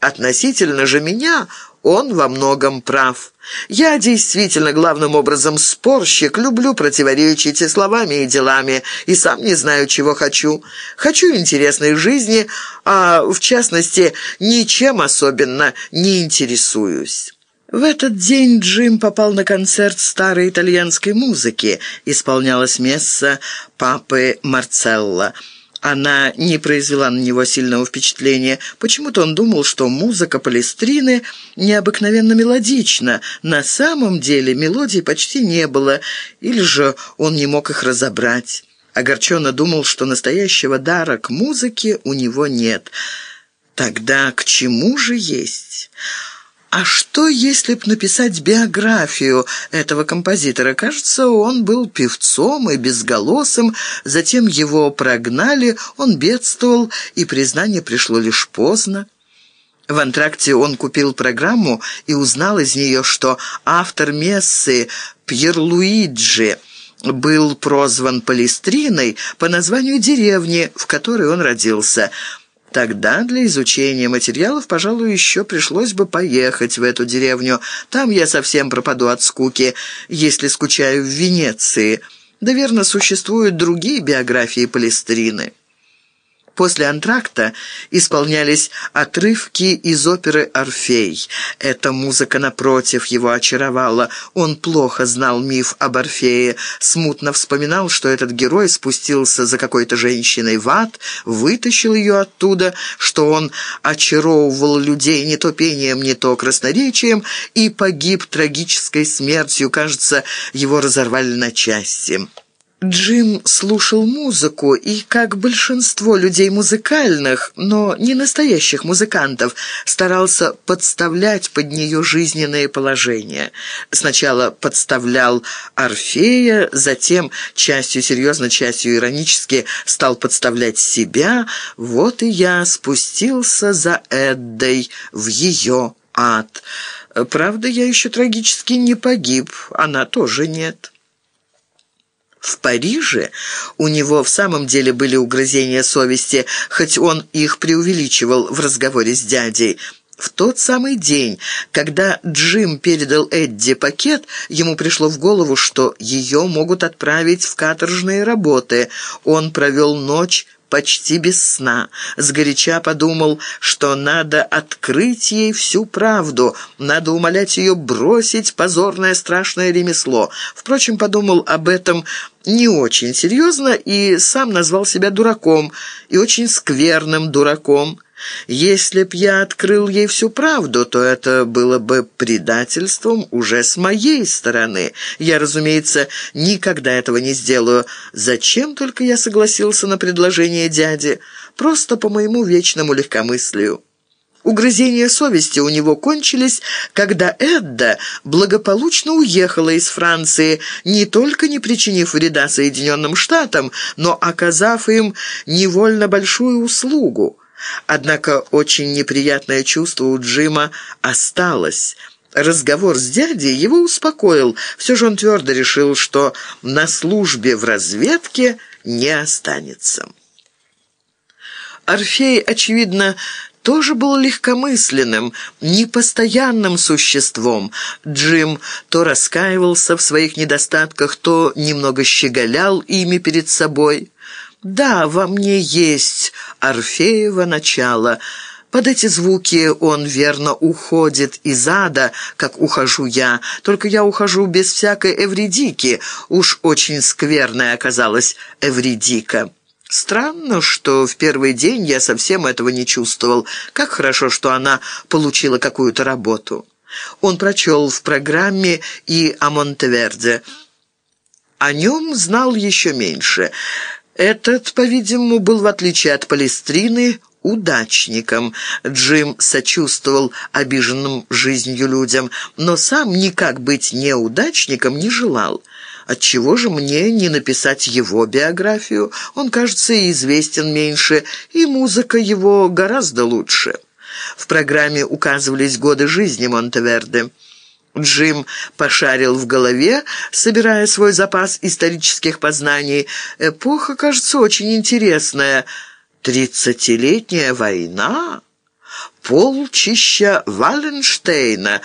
Относительно же меня он во многом прав. Я действительно главным образом спорщик, люблю противоречить и словами, и делами, и сам не знаю, чего хочу. Хочу интересной жизни, а в частности, ничем особенно не интересуюсь». В этот день Джим попал на концерт старой итальянской музыки. Исполнялась месса папы Марцелла. Она не произвела на него сильного впечатления. Почему-то он думал, что музыка Палестрины необыкновенно мелодична. На самом деле мелодий почти не было, или же он не мог их разобрать. Огорченно думал, что настоящего дара к музыке у него нет. Тогда к чему же есть? А что, если б написать биографию этого композитора? Кажется, он был певцом и безголосым, затем его прогнали, он бедствовал, и признание пришло лишь поздно. В антракте он купил программу и узнал из нее, что автор мессы Пьер Луиджи был прозван Палестриной по названию деревни, в которой он родился – Тогда для изучения материалов, пожалуй, еще пришлось бы поехать в эту деревню. Там я совсем пропаду от скуки, если скучаю в Венеции. Да верно, существуют другие биографии Палестрины. После антракта исполнялись отрывки из оперы «Орфей». Эта музыка, напротив, его очаровала. Он плохо знал миф об Орфее, смутно вспоминал, что этот герой спустился за какой-то женщиной в ад, вытащил ее оттуда, что он очаровывал людей не то пением, не то красноречием и погиб трагической смертью. Кажется, его разорвали на части. Джим слушал музыку и, как большинство людей музыкальных, но не настоящих музыкантов, старался подставлять под нее жизненные положения. Сначала подставлял Орфея, затем, частью серьезно, частью иронически, стал подставлять себя. Вот и я спустился за Эддой в ее ад. Правда, я еще трагически не погиб, она тоже нет». Париже у него в самом деле были угрызения совести, хоть он их преувеличивал в разговоре с дядей. В тот самый день, когда Джим передал Эдди пакет, ему пришло в голову, что ее могут отправить в каторжные работы. Он провел ночь почти без сна. Сгоряча подумал, что надо открыть ей всю правду, надо умолять ее бросить позорное страшное ремесло. Впрочем, подумал об этом не очень серьезно и сам назвал себя дураком, и очень скверным дураком. Если б я открыл ей всю правду, то это было бы предательством уже с моей стороны. Я, разумеется, никогда этого не сделаю. Зачем только я согласился на предложение дяди? Просто по моему вечному легкомыслию. Угрызения совести у него кончились, когда Эдда благополучно уехала из Франции, не только не причинив вреда Соединенным Штатам, но оказав им невольно большую услугу. Однако очень неприятное чувство у Джима осталось. Разговор с дядей его успокоил. Все же он твердо решил, что на службе в разведке не останется. Орфей, очевидно, тоже был легкомысленным, непостоянным существом. Джим то раскаивался в своих недостатках, то немного щеголял ими перед собой. Да, во мне есть Орфеево начало. Под эти звуки он верно уходит из ада, как ухожу я. Только я ухожу без всякой эвредики. Уж очень скверная оказалась эвредика. Странно, что в первый день я совсем этого не чувствовал. Как хорошо, что она получила какую-то работу. Он прочел в программе и о Монтеверде. О нем знал еще меньше – этот, по-видимому, был, в отличие от Палестрины, удачником. Джим сочувствовал обиженным жизнью людям, но сам никак быть неудачником не желал. Отчего же мне не написать его биографию? Он, кажется, и известен меньше, и музыка его гораздо лучше. В программе указывались годы жизни Монтеверде. Джим пошарил в голове, собирая свой запас исторических познаний. Эпоха, кажется, очень интересная. Тридцатилетняя война? полчища Валенштейна.